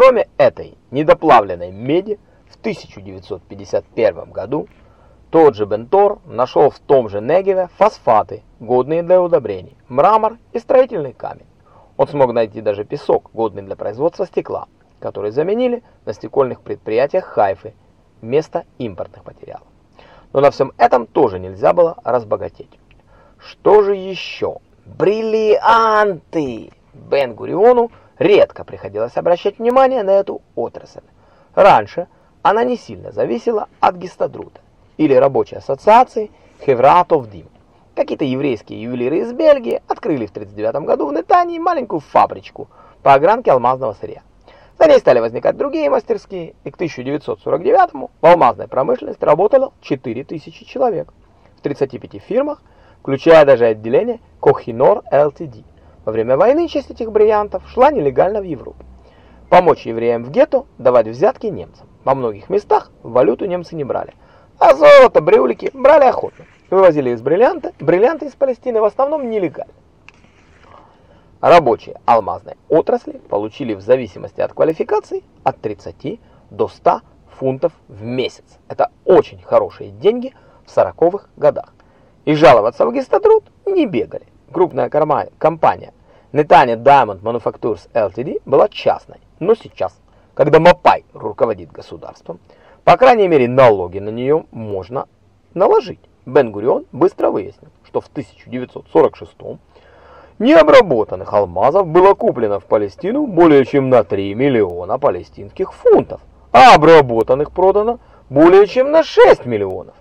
Кроме этой недоплавленной меди, в 1951 году тот же Бентор нашел в том же Негеве фосфаты, годные для удобрений, мрамор и строительный камень. Он смог найти даже песок, годный для производства стекла, который заменили на стекольных предприятиях Хайфы вместо импортных материалов. Но на всем этом тоже нельзя было разбогатеть. Что же еще? Бриллианты! Бен-Гуриону редко приходилось обращать внимание на эту отрасль. Раньше она не сильно зависела от гистодрута или рабочей ассоциации Хевратов Дим. Какие-то еврейские ювелиры из Бельгии открыли в 1939 году в Нетании маленькую фабричку по огранке алмазного сырья. За ней стали возникать другие мастерские, и к 1949 в алмазной промышленности работало 4000 человек в 35 фирмах, включая даже отделение Kohinoor Ltd. Во время войны часть этих бриллиантов шла нелегально в Европу. Помочь евреям в гетто, давать взятки немцам. Во многих местах валюту немцы не брали, а золото, брюлики брали охотно. Вывозили из бриллианта, бриллианты из Палестины в основном нелегально. Рабочие алмазной отрасли получили в зависимости от квалификации от 30 до 100 фунтов в месяц. Это очень хорошие деньги в 40-х годах. И жаловаться в гистотруд не бегали. Крупная компания Netanya Diamond Manufactures Ltd была частной, но сейчас, когда Мапай руководит государством, по крайней мере налоги на нее можно наложить. Бен-Гурион быстро выяснил, что в 1946 необработанных алмазов было куплено в Палестину более чем на 3 миллиона палестинских фунтов, а обработанных продано более чем на 6 миллионов.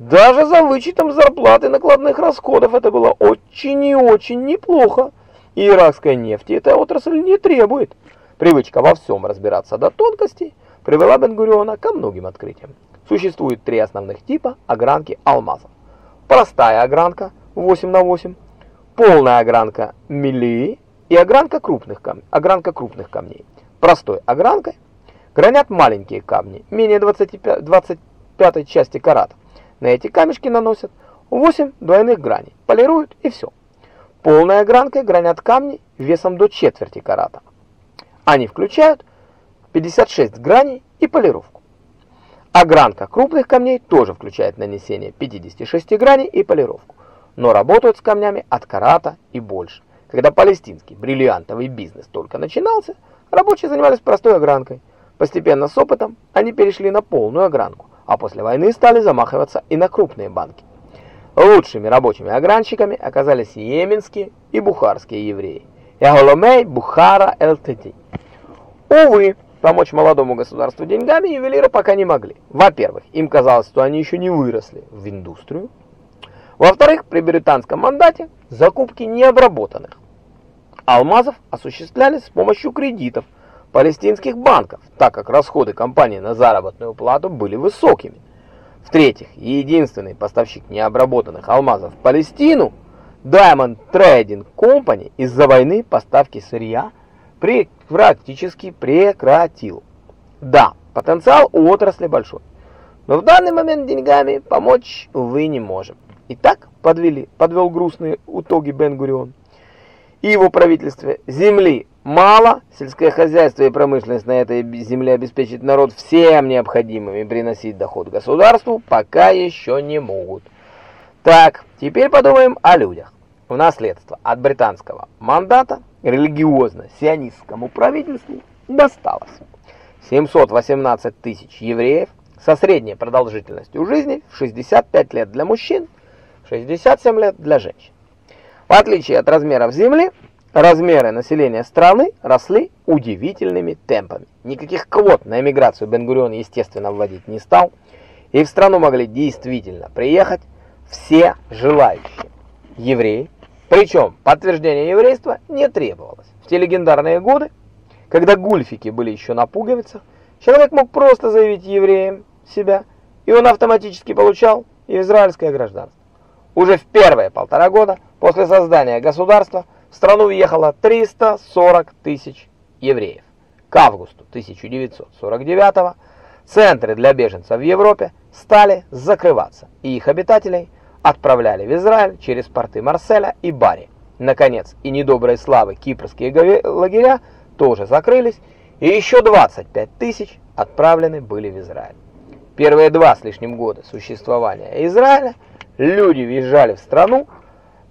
Даже за вычетом зарплаты накладных расходов это было очень и очень неплохо. И иракская нефть эта отрасль не требует. Привычка во всем разбираться до тонкостей привела Бен-Гуриона ко многим открытиям. Существует три основных типа огранки алмазов. Простая огранка 8 на 8, полная огранка мили и огранка крупных камней. Огранка крупных камней. Простой огранкой гранят маленькие камни, менее 25, 25 части карата. На эти камешки наносят 8 двойных граней, полируют и все. Полной огранкой гранят камни весом до четверти карата. Они включают 56 граней и полировку. Огранка крупных камней тоже включает нанесение 56 граней и полировку, но работают с камнями от карата и больше. Когда палестинский бриллиантовый бизнес только начинался, рабочие занимались простой огранкой. Постепенно с опытом они перешли на полную огранку а после войны стали замахиваться и на крупные банки. Лучшими рабочими огранщиками оказались йеменские и бухарские евреи. Яголомей Бухара ЛТД. Увы, помочь молодому государству деньгами ювелиры пока не могли. Во-первых, им казалось, что они еще не выросли в индустрию. Во-вторых, при британском мандате закупки необработанных алмазов осуществлялись с помощью кредитов – палестинских банков, так как расходы компании на заработную плату были высокими. В-третьих, единственный поставщик необработанных алмазов в Палестину, Diamond Trading Company, из-за войны поставки сырья практически прекратил. Да, потенциал у отрасли большой, но в данный момент деньгами помочь, увы, не можем. Итак, подвели, подвел грустные утоги Бен-Гурион и его правительстве земли Мало, сельское хозяйство и промышленность на этой земле обеспечить народ всем необходимым и приносить доход государству пока еще не могут. Так, теперь подумаем о людях. В наследство от британского мандата религиозно-сионистскому правительству досталось 718 тысяч евреев со средней продолжительностью жизни в 65 лет для мужчин, 67 лет для женщин. В отличие от размеров земли, Размеры населения страны росли удивительными темпами. Никаких квот на эмиграцию Бен-Гурион, естественно, вводить не стал, и в страну могли действительно приехать все желающие евреи. Причем подтверждение еврейства не требовалось. В те легендарные годы, когда гульфики были еще на пуговицах, человек мог просто заявить евреем себя, и он автоматически получал израильское гражданство. Уже в первые полтора года после создания государства в страну въехало 340 тысяч евреев. К августу 1949 центры для беженцев в Европе стали закрываться, и их обитателей отправляли в Израиль через порты Марселя и Бари. Наконец, и недоброй славы кипрские лагеря тоже закрылись, и еще 25 тысяч отправлены были в Израиль. Первые два с лишним года существования Израиля люди въезжали в страну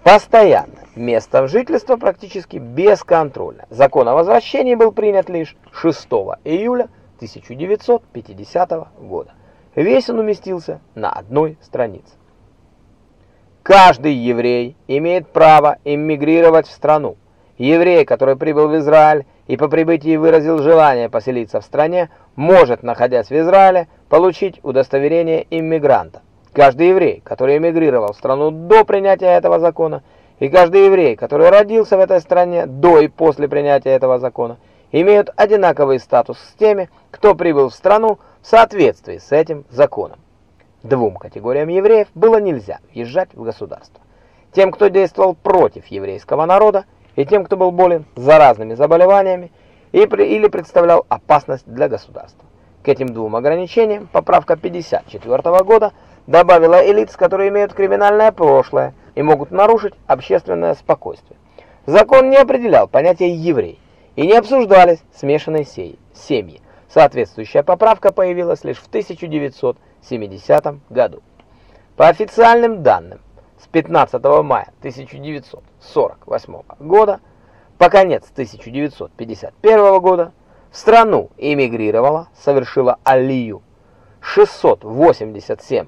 постоянно, место жительства практически бесконтрольно. Закон о возвращении был принят лишь 6 июля 1950 года. Весь он уместился на одной странице. Каждый еврей имеет право эмигрировать в страну. Еврей, который прибыл в Израиль и по прибытии выразил желание поселиться в стране, может, находясь в Израиле, получить удостоверение иммигранта. Каждый еврей, который эмигрировал в страну до принятия этого закона, и каждый еврей, который родился в этой стране до и после принятия этого закона, имеют одинаковый статус с теми, кто прибыл в страну в соответствии с этим законом. Двум категориям евреев было нельзя въезжать в государство. Тем, кто действовал против еврейского народа, и тем, кто был болен заразными заболеваниями и или представлял опасность для государства. К этим двум ограничениям поправка 54 года добавила и лиц, которые имеют криминальное прошлое и могут нарушить общественное спокойствие. Закон не определял понятие «еврей» и не обсуждались смешанные семьи. Соответствующая поправка появилась лишь в 1970 году. По официальным данным, с 15 мая 1948 года по конец 1951 года в страну эмигрировало, совершила алию 687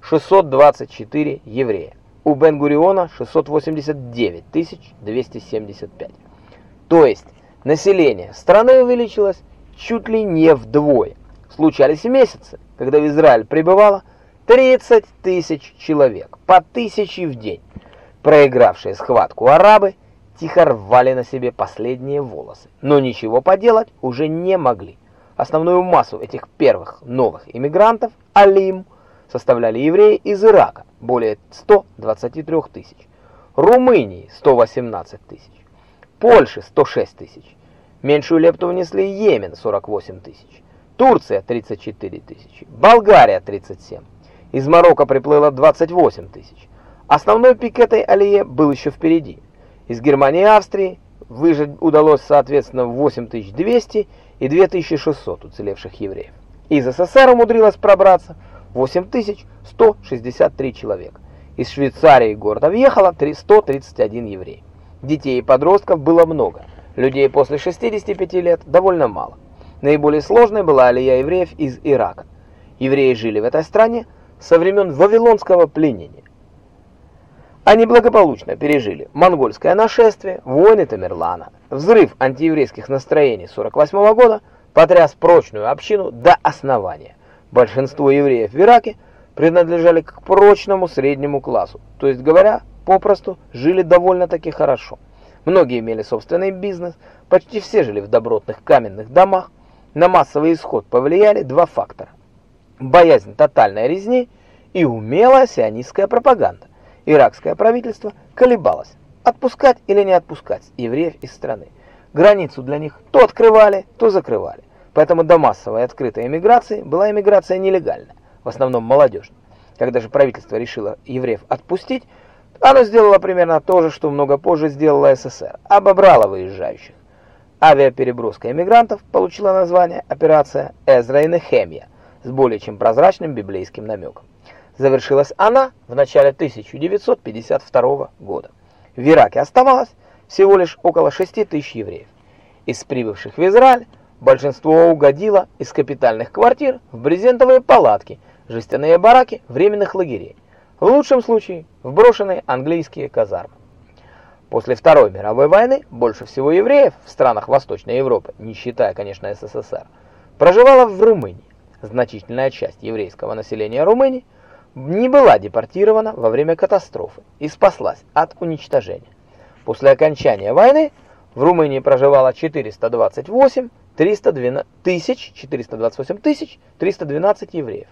624 еврея. У Бен-Гуриона 689 275. То есть население страны увеличилось чуть ли не вдвое. Случались месяцы, когда в Израиль прибывало 30 тысяч человек, по тысяче в день. Проигравшие схватку арабы тихо рвали на себе последние волосы, но ничего поделать уже не могли. Основную массу этих первых новых иммигрантов, алим, составляли евреи из Ирака, более 123 тысяч, Румынии 118 тысяч, Польши 106 тысяч, меньшую лепту внесли Йемен 48 тысяч, Турция 34 тысячи, Болгария 37 из Марокко приплыло 28 тысяч. Основной пик этой алие был еще впереди. Из Германии и Австрии выжить удалось соответственно 8200 и 2600 уцелевших евреев. Из СССР умудрилось пробраться 8163 человека. Из Швейцарии и города въехало 131 еврей. Детей и подростков было много, людей после 65 лет довольно мало. Наиболее сложной была алия евреев из Ирака. Евреи жили в этой стране со времен Вавилонского пленения. Они благополучно пережили монгольское нашествие, войны Тамерлана, взрыв антиеврейских настроений 48 -го года потряс прочную общину до основания. Большинство евреев в Ираке принадлежали к прочному среднему классу, то есть говоря, попросту жили довольно-таки хорошо. Многие имели собственный бизнес, почти все жили в добротных каменных домах. На массовый исход повлияли два фактора боязнь тотальной резни и умелая сионистская пропаганда. Иракское правительство колебалось, отпускать или не отпускать евреев из страны. Границу для них то открывали, то закрывали. Поэтому до массовой открытой эмиграции была эмиграция нелегальная, в основном молодежная. Когда же правительство решило евреев отпустить, оно сделало примерно то же, что много позже сделала СССР, обобрало выезжающих. Авиапереброска эмигрантов получила название операция Эзра и Нехемия, с более чем прозрачным библейским намеком. Завершилась она в начале 1952 года. В Ираке оставалось всего лишь около 6 тысяч евреев. Из прибывших в Израиль большинство угодило из капитальных квартир в брезентовые палатки, жестяные бараки временных лагерей. В лучшем случае в брошенные английские казармы. После Второй мировой войны больше всего евреев в странах Восточной Европы, не считая, конечно, СССР, проживало в Румынии значительная часть еврейского населения Румынии не была депортирована во время катастрофы и спаслась от уничтожения. После окончания войны в Румынии проживало 428 312 тысяч 428 тысяч 312 евреев.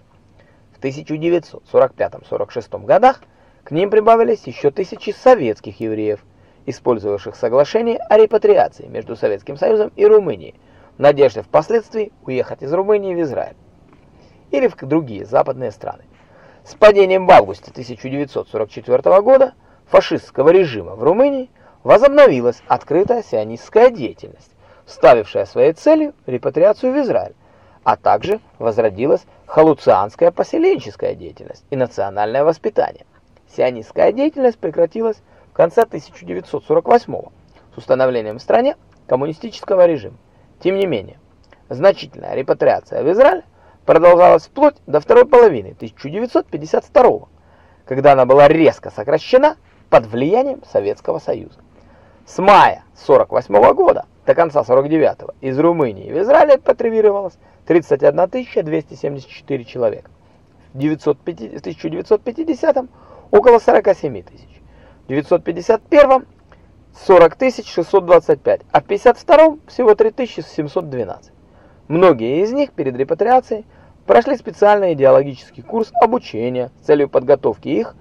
В 1945-46 годах к ним прибавились еще тысячи советских евреев, использовавших соглашение о репатриации между Советским Союзом и Румынией в надежде впоследствии уехать из Румынии в Израиль или в другие западные страны. С падением в августе 1944 года фашистского режима в Румынии возобновилась открытая сионистская деятельность. ставившая своей целью репатриацию в Израиль, а также возродилась халуцианская поселенческая деятельность и национальное воспитание. Сионистская деятельность прекратилась в конце 1948 с установлением в стране коммунистического режима. Тем не менее, значительная репатриация в Израиль продолжалась вплоть до второй половины 1952 когда она была резко сокращена под влиянием Советского Союза. С мая 48 года до конца 49 из Румынии в Израиль репатриировалось 31 274 человека. В 1950 около 47 тысяч. В 951 40 625, а в 52 всего 3712. Многие из них перед репатриацией прошли специальный идеологический курс обучения с целью подготовки их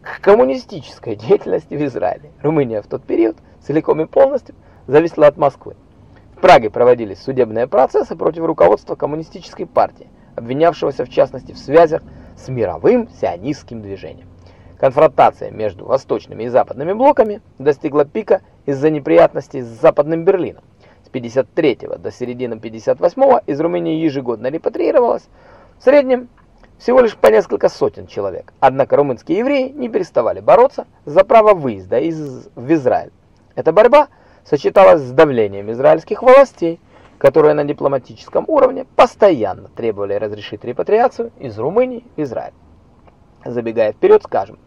к коммунистической деятельности в Израиле. Румыния в тот период целиком и полностью зависела от Москвы. В Праге проводились судебные процессы против руководства коммунистической партии, обвинявшегося в частности в связях с мировым сионистским движением. Конфронтация между восточными и западными блоками достигла пика из-за неприятностей с Западным Берлином. С 53 до середины 58 из Румынии ежегодно репатриировалось в среднем всего лишь по несколько сотен человек. Однако румынские евреи не переставали бороться за право выезда из в Израиль. Эта борьба сочеталась с давлением израильских властей, которые на дипломатическом уровне постоянно требовали разрешить репатриацию из Румынии в Израиль. Забегая вперед, скажем,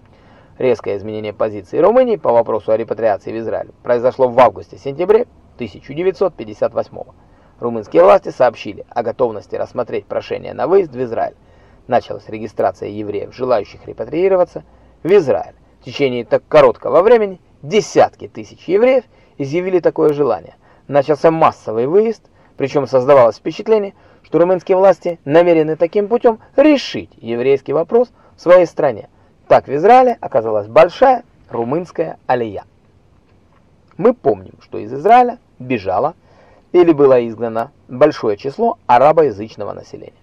резкое изменение позиции Румынии по вопросу о репатриации в Израиль произошло в августе-сентябре 1958 года. Румынские власти сообщили о готовности рассмотреть прошение на выезд в Израиль. Началась регистрация евреев, желающих репатриироваться в Израиль. В течение так короткого времени десятки тысяч евреев изъявили такое желание. Начался массовый выезд, причем создавалось впечатление, что румынские власти намерены таким путем решить еврейский вопрос в своей стране. Так в Израиле оказалась большая румынская алия. Мы помним, что из Израиля бежало или было изгнано большое число арабоязычного населения.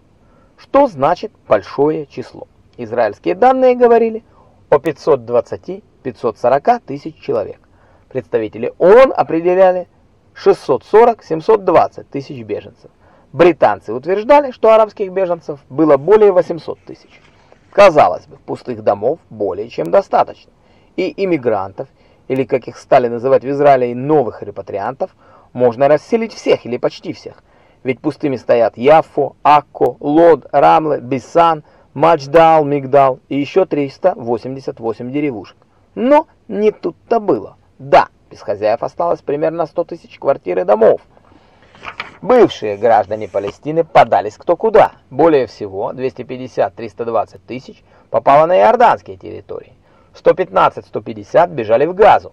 Что значит большое число? Израильские данные говорили о 520-540 тысяч человек. Представители ООН определяли 640-720 тысяч беженцев. Британцы утверждали, что арабских беженцев было более 800 тысяч. Казалось бы, пустых домов более чем достаточно. И иммигрантов, или как их стали называть в Израиле новых репатриантов, можно расселить всех или почти всех. Ведь пустыми стоят Яффо, Акко, Лод, Рамле, Биссан, Мачдал, Мигдал и еще 388 деревушек. Но не тут-то было. Да, без хозяев осталось примерно 100 тысяч квартир и домов. Бывшие граждане Палестины подались кто куда. Более всего 250-320 тысяч попало на иорданские территории. 115-150 бежали в Газу.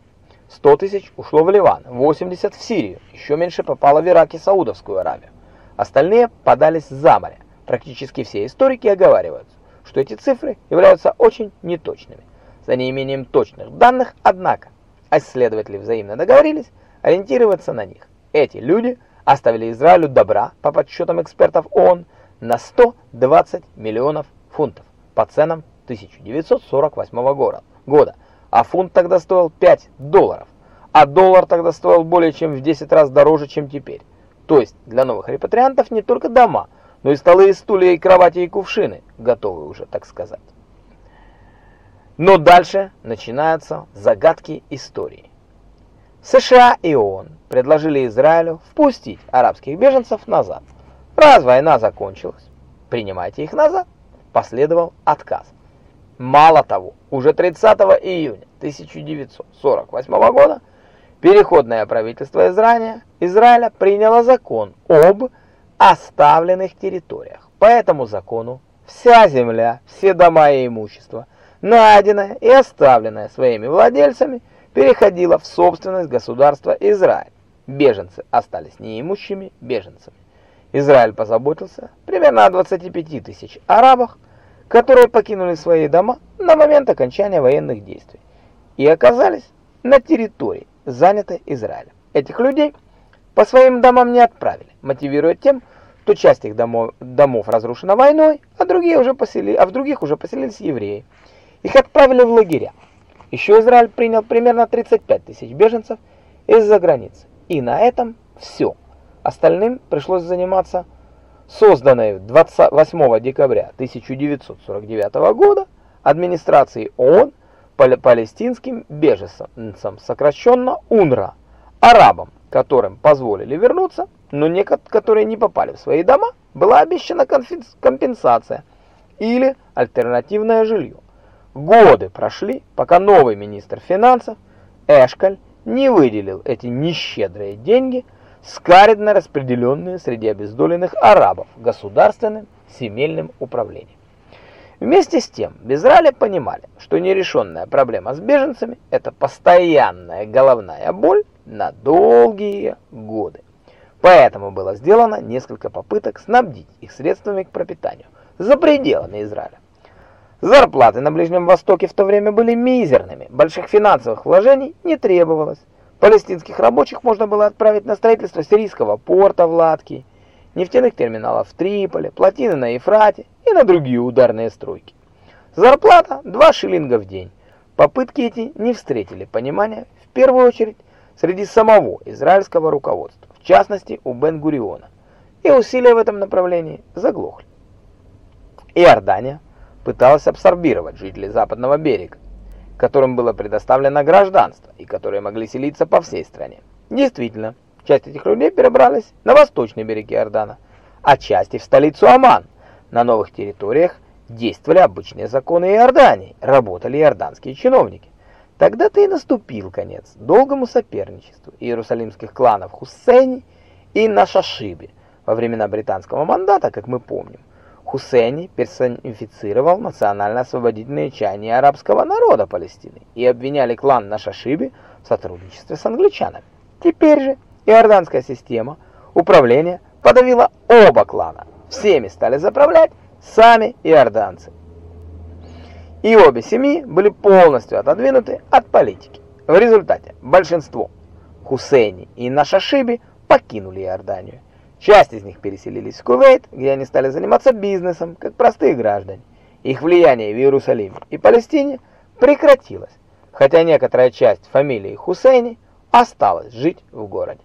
100 тысяч ушло в Ливан, 80 в Сирию, еще меньше попало в Ирак и Саудовскую Аравию. Остальные подались за море. Практически все историки оговариваются, что эти цифры являются очень неточными. За неимением точных данных, однако, исследователи взаимно договорились ориентироваться на них. Эти люди – оставили Израилю добра, по подсчетам экспертов ООН, на 120 миллионов фунтов по ценам 1948 года, а фунт тогда стоил 5 долларов, а доллар тогда стоил более чем в 10 раз дороже, чем теперь. То есть для новых репатриантов не только дома, но и столы, и стулья, и кровати, и кувшины, готовы уже, так сказать. Но дальше начинаются загадки истории. США и ООН предложили Израилю впустить арабских беженцев назад. Раз война закончилась, принимайте их назад. Последовал отказ. Мало того, уже 30 июня 1948 года переходное правительство Израиля, Израиля приняло закон об оставленных территориях. По этому закону вся земля, все дома и имущество, найденное и оставленное своими владельцами – переходила в собственность государства Израиль. Беженцы остались неимущими беженцами. Израиль позаботился примерно о 25 тысяч арабах, которые покинули свои дома на момент окончания военных действий и оказались на территории, занятой Израилем. Этих людей по своим домам не отправили, мотивируя тем, что часть их домов, домов разрушена войной, а, другие уже посели, а в других уже поселились евреи. Их отправили в лагеря. Еще Израиль принял примерно 35 тысяч беженцев из-за границы. И на этом все. Остальным пришлось заниматься созданной 28 декабря 1949 года администрацией ООН палестинским беженцам, сокращенно УНРА, арабам, которым позволили вернуться, но некоторые, которые не попали в свои дома, была обещана компенсация или альтернативное жилье. Годы прошли, пока новый министр финансов Эшкаль не выделил эти нещедрые деньги, скаридно распределенные среди обездоленных арабов государственным земельным управлением. Вместе с тем, в Израиле понимали, что нерешенная проблема с беженцами – это постоянная головная боль на долгие годы. Поэтому было сделано несколько попыток снабдить их средствами к пропитанию за пределами Израиля. Зарплаты на Ближнем Востоке в то время были мизерными, больших финансовых вложений не требовалось. Палестинских рабочих можно было отправить на строительство сирийского порта в Латкии, нефтяных терминалов в Триполи, плотины на Ефрате и на другие ударные стройки. Зарплата 2 шиллинга в день. Попытки эти не встретили понимания, в первую очередь, среди самого израильского руководства, в частности у Бен-Гуриона, и усилия в этом направлении заглохли. Иордания пыталась абсорбировать жителей западного берега, которым было предоставлено гражданство и которые могли селиться по всей стране. Действительно, часть этих людей перебрались на восточный берег Иордана, а части в столицу Аман. На новых территориях действовали обычные законы Иордании, работали иорданские чиновники. Тогда-то и наступил конец долгому соперничеству иерусалимских кланов Хуссейни и Нашашиби во времена британского мандата, как мы помним. Хусейни персонифицировал национально-освободительные чаяния арабского народа Палестины и обвиняли клан Нашашиби в сотрудничестве с англичанами. Теперь же иорданская система управления подавила оба клана. Всеми стали заправлять сами иорданцы. И обе семьи были полностью отодвинуты от политики. В результате большинство Хусейни и Нашашиби покинули Иорданию. Часть из них переселились в Кувейт, где они стали заниматься бизнесом, как простые граждане. Их влияние в Иерусалиме и Палестине прекратилось, хотя некоторая часть фамилии Хусейни осталась жить в городе.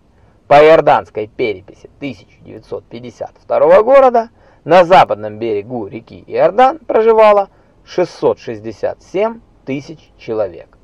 По иорданской переписи 1952 года на западном берегу реки Иордан проживало 667 тысяч человек.